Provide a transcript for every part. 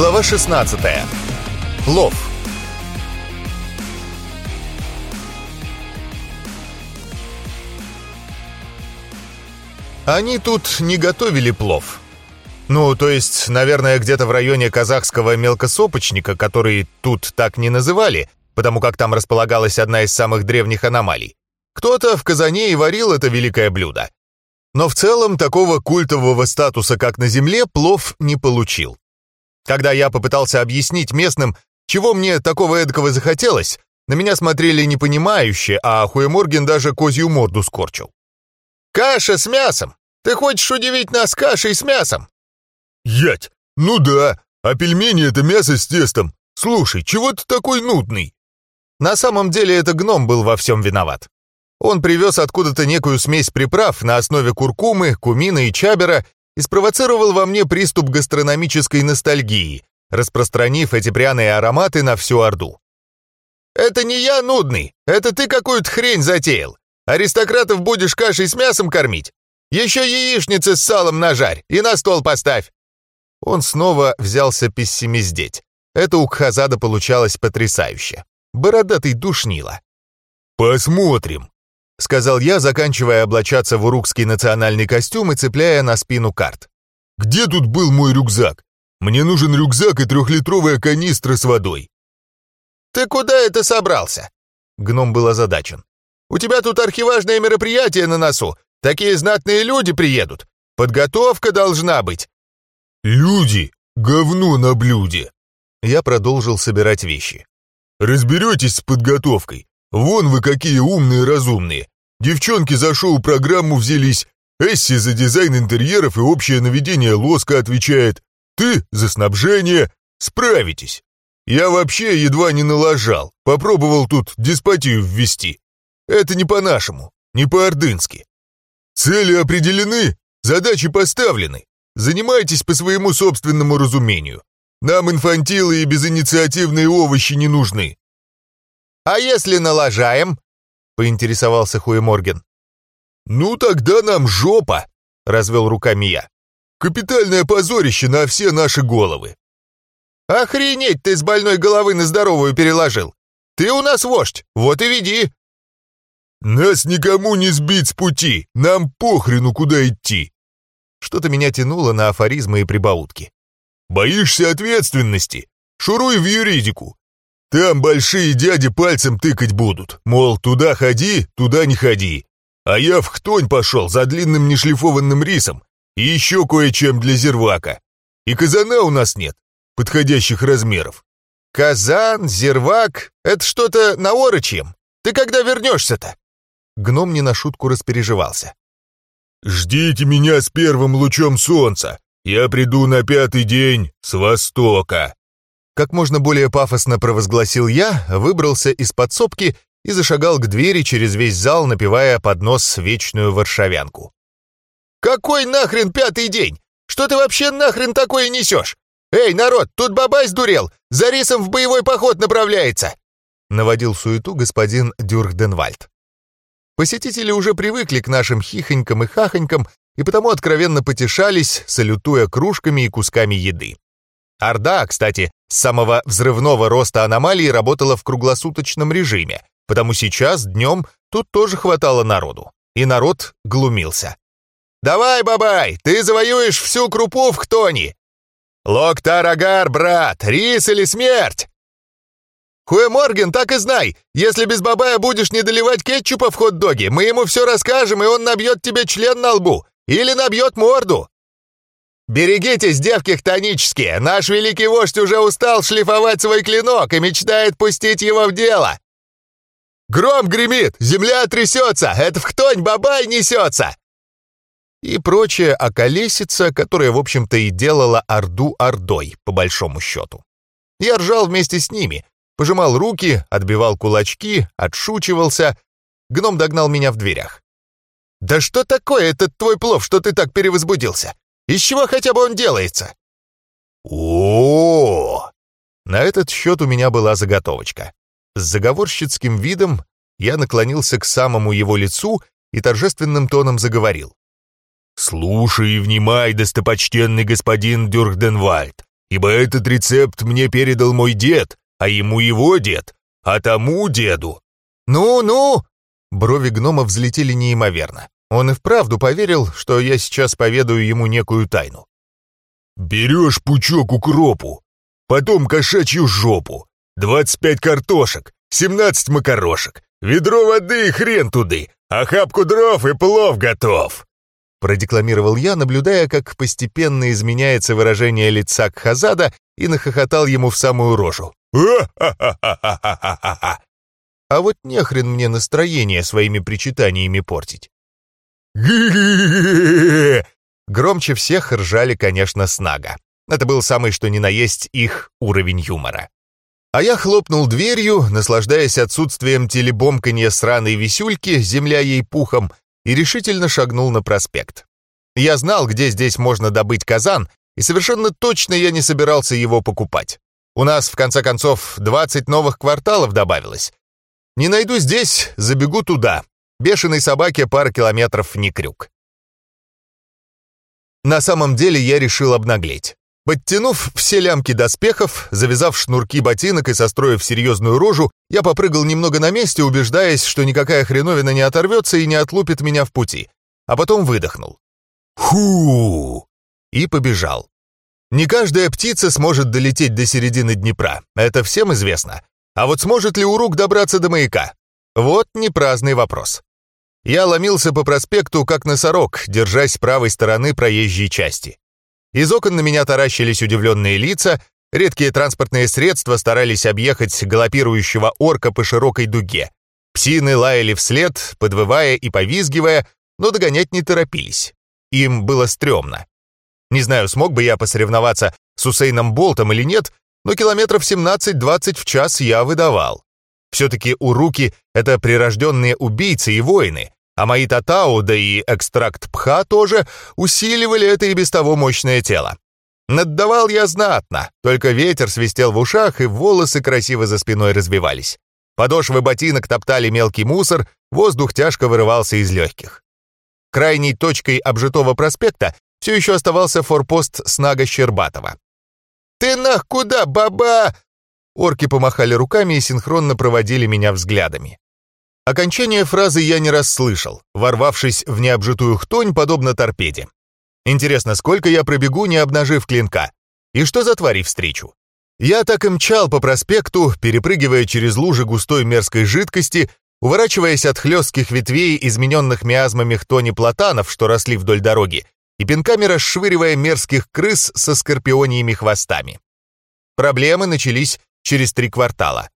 Глава 16. Плов. Они тут не готовили плов. Ну, то есть, наверное, где-то в районе казахского мелкосопочника, который тут так не называли, потому как там располагалась одна из самых древних аномалий. Кто-то в Казане и варил это великое блюдо. Но в целом такого культового статуса, как на Земле, плов не получил. Когда я попытался объяснить местным, чего мне такого эдакого захотелось, на меня смотрели непонимающе, а Хуеморген даже козью морду скорчил. «Каша с мясом! Ты хочешь удивить нас кашей с мясом?» «Ять! Ну да, а пельмени — это мясо с тестом. Слушай, чего ты такой нудный?» На самом деле это гном был во всем виноват. Он привез откуда-то некую смесь приправ на основе куркумы, кумина и чабера и спровоцировал во мне приступ гастрономической ностальгии, распространив эти пряные ароматы на всю Орду. «Это не я нудный, это ты какую-то хрень затеял. Аристократов будешь кашей с мясом кормить? Еще яичницы с салом нажарь и на стол поставь!» Он снова взялся пессимиздеть. Это у Кхазада получалось потрясающе. Бородатый душнило. «Посмотрим», — сказал я, заканчивая облачаться в урукский национальный костюм и цепляя на спину карт. «Где тут был мой рюкзак? Мне нужен рюкзак и трехлитровая канистра с водой». «Ты куда это собрался?» Гном был озадачен. «У тебя тут архиважное мероприятие на носу. Такие знатные люди приедут. Подготовка должна быть». «Люди! Говно на блюде!» Я продолжил собирать вещи. «Разберетесь с подготовкой. Вон вы какие умные разумные. Девчонки за шоу-программу взялись. Эсси за дизайн интерьеров и общее наведение лоска отвечает. Ты за снабжение. Справитесь. Я вообще едва не налажал. Попробовал тут деспотию ввести. Это не по-нашему, не по-ордынски. Цели определены, задачи поставлены. Занимайтесь по своему собственному разумению. Нам инфантилы и безинициативные овощи не нужны. «А если налажаем?» — поинтересовался Хуеморген. «Ну тогда нам жопа!» — развел руками я. «Капитальное позорище на все наши головы!» «Охренеть ты с больной головы на здоровую переложил! Ты у нас вождь, вот и веди!» «Нас никому не сбить с пути, нам похрену, куда идти!» Что-то меня тянуло на афоризмы и прибаутки. «Боишься ответственности? Шуруй в юридику, там большие дяди пальцем тыкать будут, мол, туда ходи, туда не ходи. А я в хтонь пошел за длинным нешлифованным рисом и еще кое-чем для зервака. И казана у нас нет, подходящих размеров. Казан, зервак — это что-то на наорочьем. Ты когда вернешься-то?» Гном не на шутку распереживался. «Ждите меня с первым лучом солнца. Я приду на пятый день с востока». Как можно более пафосно провозгласил я, выбрался из подсобки и зашагал к двери через весь зал, напевая под нос вечную варшавянку. «Какой нахрен пятый день? Что ты вообще нахрен такое несешь? Эй, народ, тут бабай сдурел! За рисом в боевой поход направляется!» Наводил суету господин Дюрхденвальд. Посетители уже привыкли к нашим хихонькам и хахонькам и потому откровенно потешались, салютуя кружками и кусками еды. Орда, кстати, с самого взрывного роста аномалии работала в круглосуточном режиме, потому сейчас днем тут тоже хватало народу. И народ глумился. «Давай, бабай, ты завоюешь всю крупу в Хтони!» «Локтар-агар, брат, рис или смерть!» «Хуэ Морген, так и знай, если без бабая будешь не доливать кетчупа в хот-доге, мы ему все расскажем, и он набьет тебе член на лбу или набьет морду!» «Берегитесь, девки хтонические! Наш великий вождь уже устал шлифовать свой клинок и мечтает пустить его в дело!» «Гром гремит! Земля трясется! Это в хтонь бабай несется!» И прочая околесица, которая, в общем-то, и делала Орду Ордой, по большому счету. Я ржал вместе с ними, пожимал руки, отбивал кулачки, отшучивался. Гном догнал меня в дверях. «Да что такое этот твой плов, что ты так перевозбудился? Из чего хотя бы он делается?» о, На этот счет у меня была заготовочка. С заговорщицким видом я наклонился к самому его лицу и торжественным тоном заговорил. «Слушай и внимай, достопочтенный господин Дюрхденвальд. ибо этот рецепт мне передал мой дед, а ему его дед, а тому деду». «Ну-ну!» Брови гнома взлетели неимоверно. Он и вправду поверил, что я сейчас поведаю ему некую тайну. «Берешь пучок укропу, потом кошачью жопу, 25 картошек, 17 макарошек, ведро воды и хрен туды, охапку дров и плов готов!» Продекламировал я, наблюдая, как постепенно изменяется выражение лица Кхазада и нахохотал ему в самую рожу. «А А вот нехрен мне настроение своими причитаниями портить. Громче всех ржали, конечно, Снага. Это был самый что ни на есть их уровень юмора. А я хлопнул дверью, наслаждаясь отсутствием телебомканья сраной висюльки, земля ей пухом, и решительно шагнул на проспект. Я знал, где здесь можно добыть казан, и совершенно точно я не собирался его покупать. У нас, в конце концов, 20 новых кварталов добавилось. Не найду здесь, забегу туда. Бешеной собаке пара километров не крюк. На самом деле я решил обнаглеть. Подтянув все лямки доспехов, завязав шнурки ботинок и состроив серьезную рожу, я попрыгал немного на месте, убеждаясь, что никакая хреновина не оторвется и не отлупит меня в пути. А потом выдохнул. Ху! И побежал. Не каждая птица сможет долететь до середины Днепра, это всем известно. А вот сможет ли Урук добраться до маяка? Вот непраздный вопрос. Я ломился по проспекту, как носорог, держась с правой стороны проезжей части. Из окон на меня таращились удивленные лица, редкие транспортные средства старались объехать галопирующего орка по широкой дуге. Псины лаяли вслед, подвывая и повизгивая, но догонять не торопились. Им было стрёмно. Не знаю, смог бы я посоревноваться с Усейном Болтом или нет, но километров 17-20 в час я выдавал. Все-таки уруки — это прирожденные убийцы и воины, а мои татау, да и экстракт пха тоже усиливали это и без того мощное тело. Наддавал я знатно, только ветер свистел в ушах, и волосы красиво за спиной развивались. Подошвы ботинок топтали мелкий мусор, воздух тяжко вырывался из легких. Крайней точкой обжитого проспекта все еще оставался форпост Снага Щербатова. «Ты нах куда, баба?» Орки помахали руками и синхронно проводили меня взглядами. Окончание фразы я не расслышал, ворвавшись в необжитую хтонь, подобно торпеде. Интересно, сколько я пробегу, не обнажив клинка? И что за твари встречу? Я так и мчал по проспекту, перепрыгивая через лужи густой мерзкой жидкости, уворачиваясь от хлестких ветвей, измененных миазмами хтони платанов, что росли вдоль дороги, и пинками расшвыривая мерзких крыс со скорпиониями хвостами. Проблемы начались через три квартала.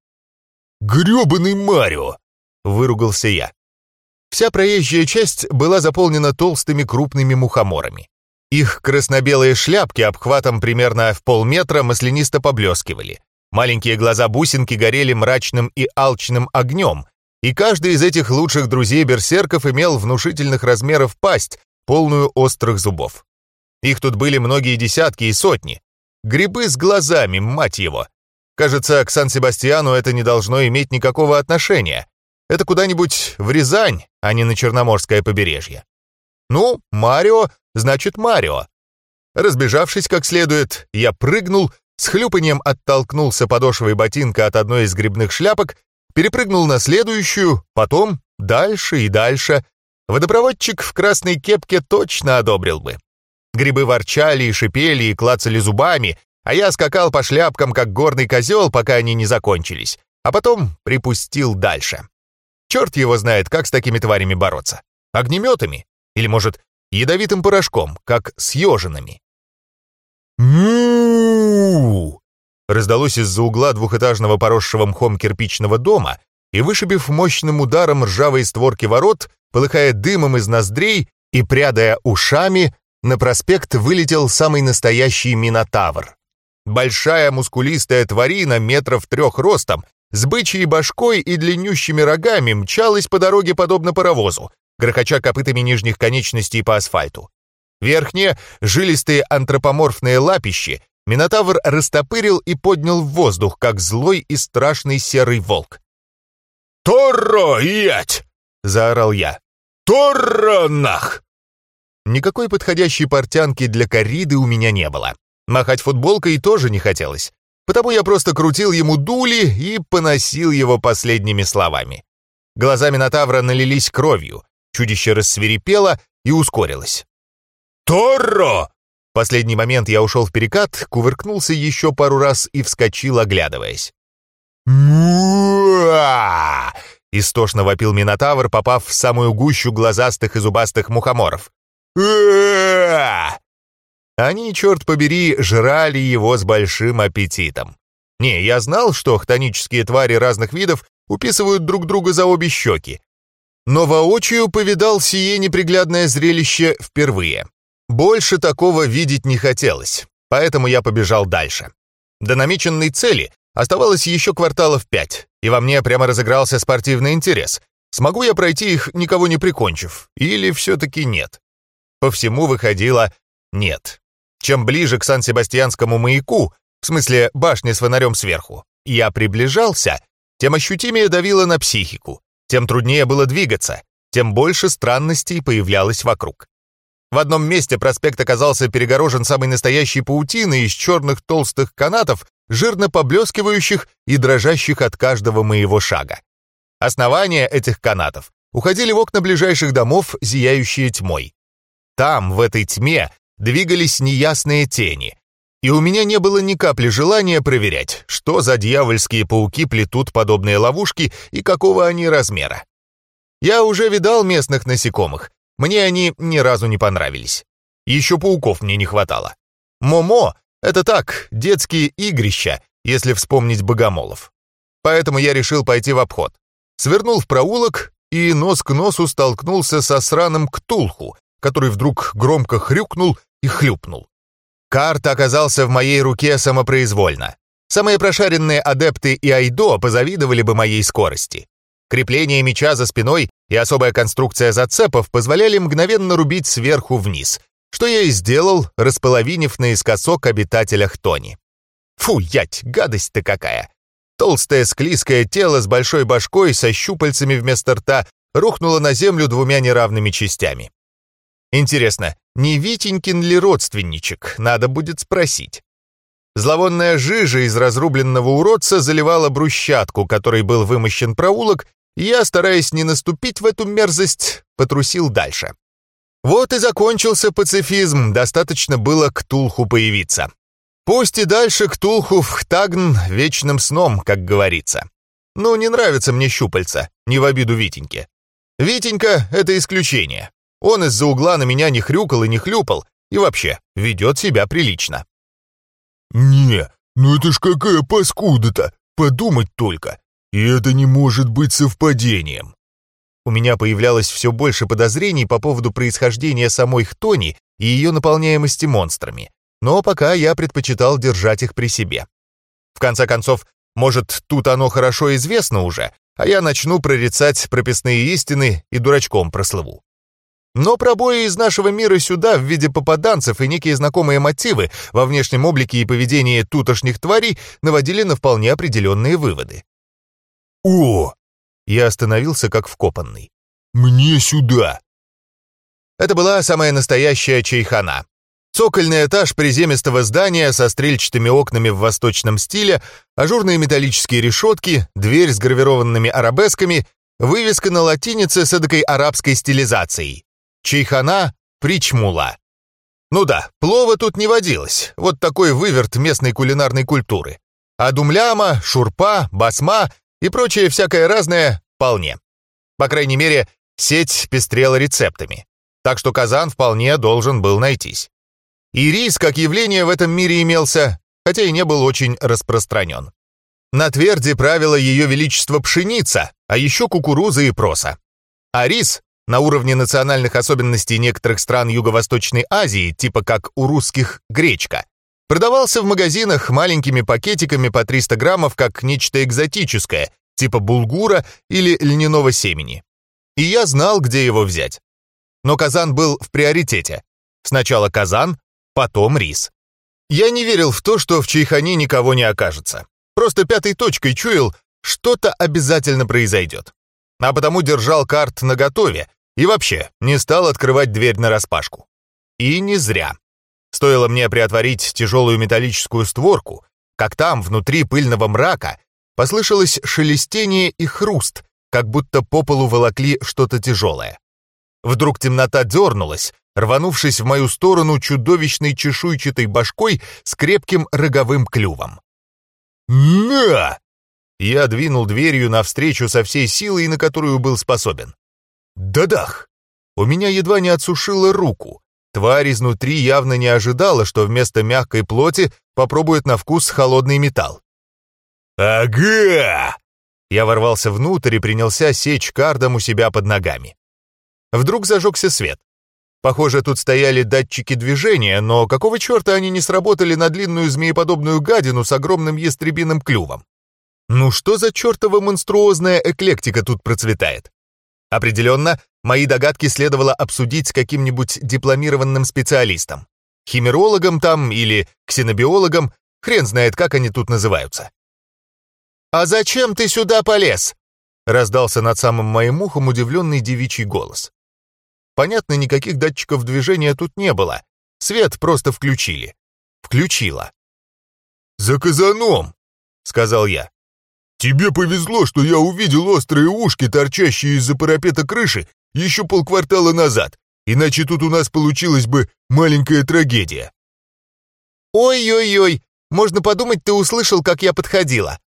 «Грёбаный Марио!» — выругался я. Вся проезжая часть была заполнена толстыми крупными мухоморами. Их красно-белые шляпки обхватом примерно в полметра маслянисто поблескивали. Маленькие глаза-бусинки горели мрачным и алчным огнем, и каждый из этих лучших друзей берсерков имел внушительных размеров пасть, полную острых зубов. Их тут были многие десятки и сотни. Грибы с глазами, мать его. Кажется, к Сан-Себастьяну это не должно иметь никакого отношения. Это куда-нибудь в Рязань, а не на Черноморское побережье. Ну, Марио, значит Марио. Разбежавшись как следует, я прыгнул, с хлюпанием оттолкнулся подошвой ботинка от одной из грибных шляпок, перепрыгнул на следующую, потом дальше и дальше. Водопроводчик в красной кепке точно одобрил бы. Грибы ворчали и шипели и клацали зубами, а я скакал по шляпкам, как горный козел, пока они не закончились, а потом припустил дальше. Черт его знает, как с такими тварями бороться. Огнеметами? Или, может, ядовитым порошком, как с ежинами? му Раздалось из-за угла двухэтажного поросшего мхом кирпичного дома, и, вышибив мощным ударом ржавые створки ворот, полыхая дымом из ноздрей и прядая ушами, на проспект вылетел самый настоящий минотавр. Большая мускулистая тварина метров трех ростом, с бычьей башкой и длиннющими рогами мчалась по дороге подобно паровозу, грохоча копытами нижних конечностей по асфальту. Верхние, жилистые антропоморфные лапищи Минотавр растопырил и поднял в воздух, как злой и страшный серый волк. «Торро, ять!» — заорал я. «Торро, нах!» Никакой подходящей портянки для кориды у меня не было. Махать футболкой тоже не хотелось. Потому я просто крутил ему дули и поносил его последними словами. Глаза Минотавра налились кровью, чудище рассверепело и ускорилось. «Торро!» В последний момент я ушел в перекат, кувыркнулся еще пару раз и вскочил, оглядываясь. «Муа!» — истошно вопил Минотавр, попав в самую гущу глазастых и зубастых мухоморов. Они, черт побери, жрали его с большим аппетитом. Не, я знал, что хтонические твари разных видов уписывают друг друга за обе щеки. Но воочию повидал сие неприглядное зрелище впервые. Больше такого видеть не хотелось, поэтому я побежал дальше. До намеченной цели оставалось еще кварталов пять, и во мне прямо разыгрался спортивный интерес. Смогу я пройти их, никого не прикончив, или все-таки нет? По всему выходило «нет». Чем ближе к Сан-Себастьянскому маяку, в смысле башни с фонарем сверху, я приближался, тем ощутимее давило на психику, тем труднее было двигаться, тем больше странностей появлялось вокруг. В одном месте проспект оказался перегорожен самой настоящей паутиной из черных толстых канатов, жирно поблескивающих и дрожащих от каждого моего шага. Основания этих канатов уходили в окна ближайших домов, зияющие тьмой. Там, в этой тьме, двигались неясные тени, и у меня не было ни капли желания проверять, что за дьявольские пауки плетут подобные ловушки и какого они размера. Я уже видал местных насекомых, мне они ни разу не понравились. Еще пауков мне не хватало. Момо — это так, детские игрища, если вспомнить богомолов. Поэтому я решил пойти в обход. Свернул в проулок и нос к носу столкнулся со сраным ктулху, который вдруг громко хрюкнул и хлюпнул. Карт оказался в моей руке самопроизвольно. Самые прошаренные адепты и айдо позавидовали бы моей скорости. Крепление меча за спиной и особая конструкция зацепов позволяли мгновенно рубить сверху вниз, что я и сделал, располовинив наискосок обитателя Хтони. Фу, ять, гадость-то какая! Толстое склизкое тело с большой башкой со щупальцами вместо рта рухнуло на землю двумя неравными частями. Интересно, не Витенькин ли родственничек, надо будет спросить. Зловонная жижа из разрубленного уродца заливала брусчатку, которой был вымощен проулок, и я, стараясь не наступить в эту мерзость, потрусил дальше. Вот и закончился пацифизм, достаточно было к Тулху появиться. Пусть и дальше к Тулху в Хтагн вечным сном, как говорится. Ну, не нравится мне щупальца, не в обиду Витеньке. Витенька — это исключение. Он из-за угла на меня не хрюкал и не хлюпал, и вообще ведет себя прилично. «Не, ну это ж какая паскуда-то! Подумать только! И это не может быть совпадением!» У меня появлялось все больше подозрений по поводу происхождения самой Хтони и ее наполняемости монстрами, но пока я предпочитал держать их при себе. В конце концов, может, тут оно хорошо известно уже, а я начну прорицать прописные истины и дурачком прослыву. Но пробои из нашего мира сюда в виде попаданцев и некие знакомые мотивы во внешнем облике и поведении тутошних тварей наводили на вполне определенные выводы. «О!» Я остановился как вкопанный. «Мне сюда!» Это была самая настоящая чайхана. Цокольный этаж приземистого здания со стрельчатыми окнами в восточном стиле, ажурные металлические решетки, дверь с гравированными арабесками, вывеска на латинице с эдакой арабской стилизацией. Чайхана причмула. Ну да, плова тут не водилось, вот такой выверт местной кулинарной культуры. А думляма, шурпа, басма и прочее всякое разное вполне. По крайней мере, сеть пестрела рецептами. Так что казан вполне должен был найтись. И рис как явление в этом мире имелся, хотя и не был очень распространен. На тверди правила ее величество пшеница, а еще кукуруза и проса. А рис на уровне национальных особенностей некоторых стран Юго-Восточной Азии, типа как у русских гречка, продавался в магазинах маленькими пакетиками по 300 граммов как нечто экзотическое, типа булгура или льняного семени. И я знал, где его взять. Но казан был в приоритете. Сначала казан, потом рис. Я не верил в то, что в чайхане никого не окажется. Просто пятой точкой чуял, что-то обязательно произойдет а потому держал карт наготове и вообще не стал открывать дверь нараспашку. И не зря. Стоило мне приотворить тяжелую металлическую створку, как там, внутри пыльного мрака, послышалось шелестение и хруст, как будто по полу волокли что-то тяжелое. Вдруг темнота дернулась, рванувшись в мою сторону чудовищной чешуйчатой башкой с крепким роговым клювом. «На!» Я двинул дверью навстречу со всей силой, на которую был способен. «Дадах!» У меня едва не отсушило руку. Тварь изнутри явно не ожидала, что вместо мягкой плоти попробует на вкус холодный металл. «Ага!» Я ворвался внутрь и принялся сечь кардом у себя под ногами. Вдруг зажегся свет. Похоже, тут стояли датчики движения, но какого черта они не сработали на длинную змееподобную гадину с огромным ястребиным клювом? Ну что за чертова монструозная эклектика тут процветает? Определенно, мои догадки следовало обсудить с каким-нибудь дипломированным специалистом. Химерологом там или ксенобиологом, хрен знает, как они тут называются. «А зачем ты сюда полез?» раздался над самым моим ухом удивленный девичий голос. Понятно, никаких датчиков движения тут не было. Свет просто включили. Включила. «За казаном!» — сказал я. «Тебе повезло, что я увидел острые ушки, торчащие из-за парапета крыши, еще полквартала назад, иначе тут у нас получилась бы маленькая трагедия». «Ой-ой-ой, можно подумать, ты услышал, как я подходила».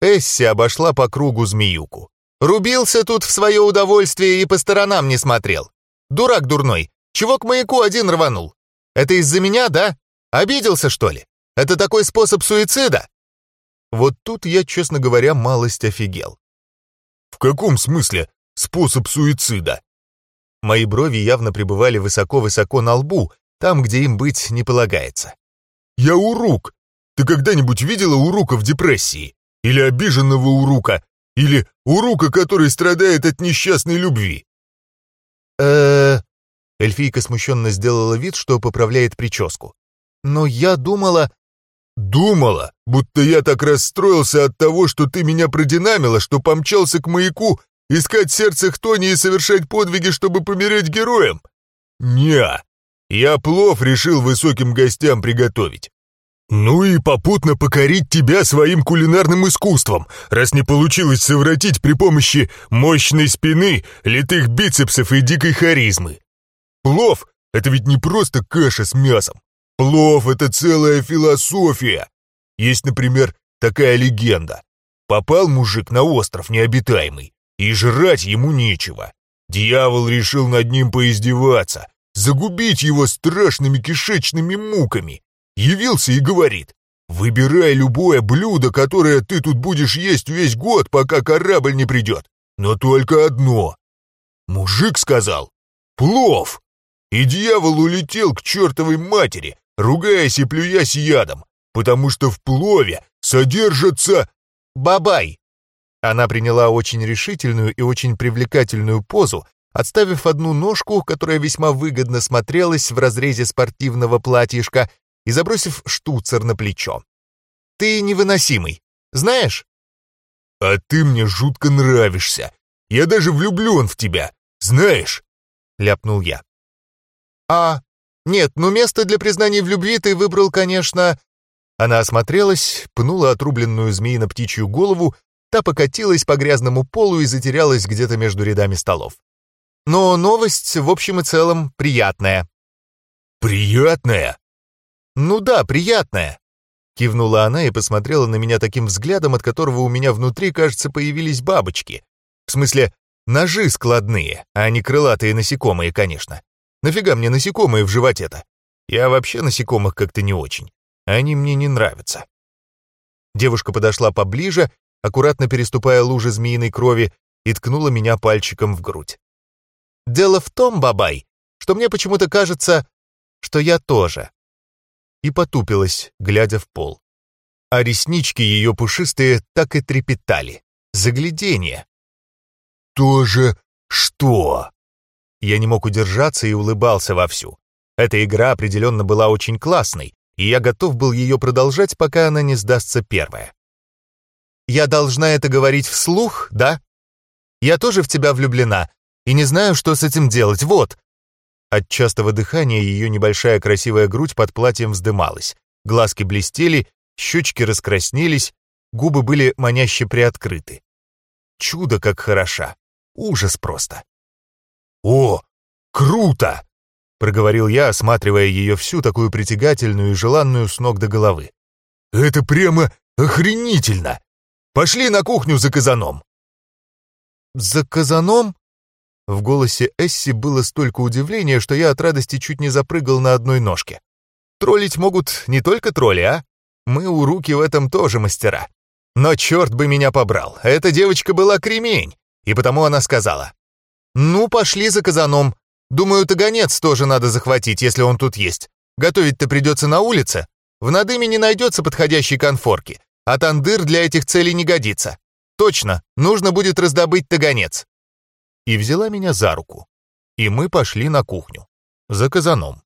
Эсси обошла по кругу змеюку. Рубился тут в свое удовольствие и по сторонам не смотрел. Дурак дурной, чего к маяку один рванул? Это из-за меня, да? Обиделся, что ли? Это такой способ суицида?» Вот тут я, честно говоря, малость офигел. «В каком смысле способ суицида?» Мои брови явно пребывали высоко-высоко на лбу, там, где им быть не полагается. «Я урук. Ты когда-нибудь видела урука в депрессии? Или обиженного урука? Или урука, который страдает от несчастной любви?» э Эльфийка смущенно сделала вид, что поправляет прическу. «Но я думала...» «Думала, будто я так расстроился от того, что ты меня продинамила, что помчался к маяку искать сердце Хтони и совершать подвиги, чтобы помереть героем? Не, я плов решил высоким гостям приготовить. Ну и попутно покорить тебя своим кулинарным искусством, раз не получилось совратить при помощи мощной спины, литых бицепсов и дикой харизмы. Плов — это ведь не просто каша с мясом. Плов — это целая философия. Есть, например, такая легенда. Попал мужик на остров необитаемый, и жрать ему нечего. Дьявол решил над ним поиздеваться, загубить его страшными кишечными муками. Явился и говорит, «Выбирай любое блюдо, которое ты тут будешь есть весь год, пока корабль не придет, но только одно». Мужик сказал, «Плов!» И дьявол улетел к чертовой матери, ругаясь и плюясь ядом, потому что в плове содержится... Бабай! Она приняла очень решительную и очень привлекательную позу, отставив одну ножку, которая весьма выгодно смотрелась в разрезе спортивного платьишка, и забросив штуцер на плечо. «Ты невыносимый, знаешь?» «А ты мне жутко нравишься. Я даже влюблен в тебя, знаешь?» — ляпнул я. «А, нет, ну место для признаний в любви ты выбрал, конечно...» Она осмотрелась, пнула отрубленную змеи на птичью голову, та покатилась по грязному полу и затерялась где-то между рядами столов. Но новость, в общем и целом, приятная. «Приятная?» «Ну да, приятная!» Кивнула она и посмотрела на меня таким взглядом, от которого у меня внутри, кажется, появились бабочки. В смысле, ножи складные, а не крылатые насекомые, конечно. Нафига мне насекомые в животе-то? Я вообще насекомых как-то не очень. Они мне не нравятся. Девушка подошла поближе, аккуратно переступая лужи змеиной крови, и ткнула меня пальчиком в грудь. «Дело в том, Бабай, что мне почему-то кажется, что я тоже и потупилась, глядя в пол. А реснички ее пушистые так и трепетали. Загляденье. «Тоже что?» Я не мог удержаться и улыбался вовсю. Эта игра определенно была очень классной, и я готов был ее продолжать, пока она не сдастся первая. «Я должна это говорить вслух, да? Я тоже в тебя влюблена, и не знаю, что с этим делать, вот!» От частого дыхания ее небольшая красивая грудь под платьем вздымалась, глазки блестели, щечки раскраснелись, губы были маняще приоткрыты. Чудо как хороша. Ужас просто. «О, круто!» — проговорил я, осматривая ее всю такую притягательную и желанную с ног до головы. «Это прямо охренительно! Пошли на кухню за казаном!» «За казаном?» В голосе Эсси было столько удивления, что я от радости чуть не запрыгал на одной ножке. Троллить могут не только тролли, а? Мы у руки в этом тоже мастера. Но черт бы меня побрал, эта девочка была кремень, и потому она сказала. «Ну, пошли за казаном. Думаю, тагонец тоже надо захватить, если он тут есть. Готовить-то придется на улице. В Надыме не найдется подходящей конфорки, а тандыр для этих целей не годится. Точно, нужно будет раздобыть тагонец» и взяла меня за руку. И мы пошли на кухню. За казаном.